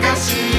nunca